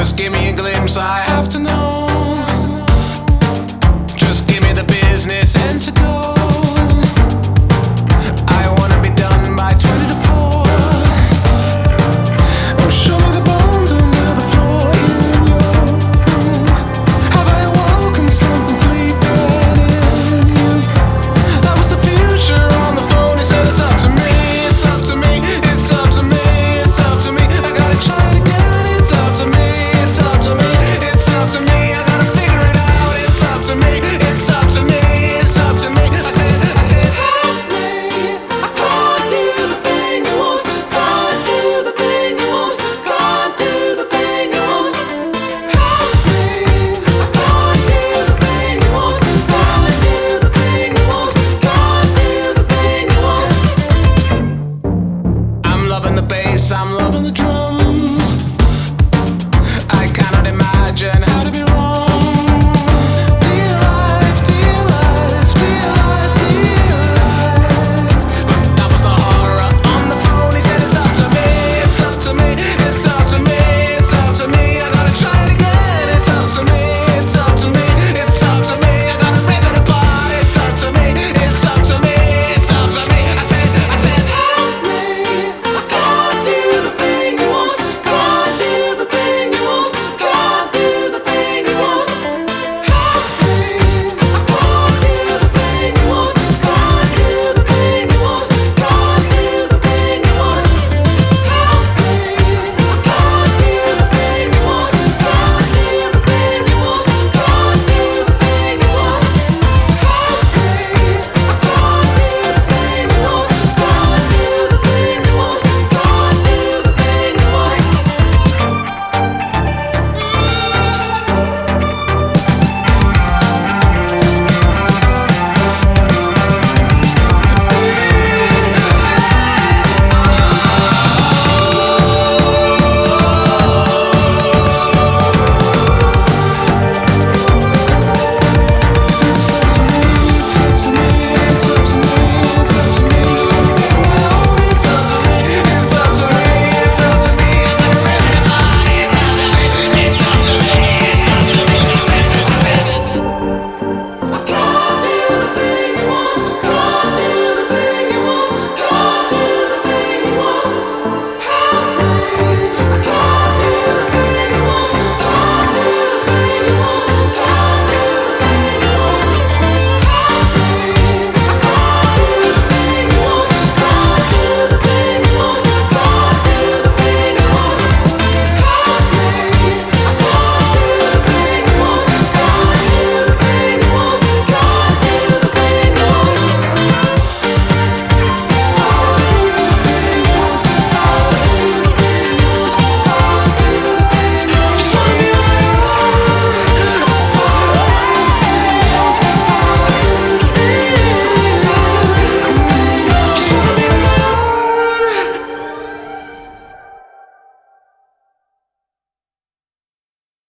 Just give me a glimpse, I have to know. Just give me the business and to go.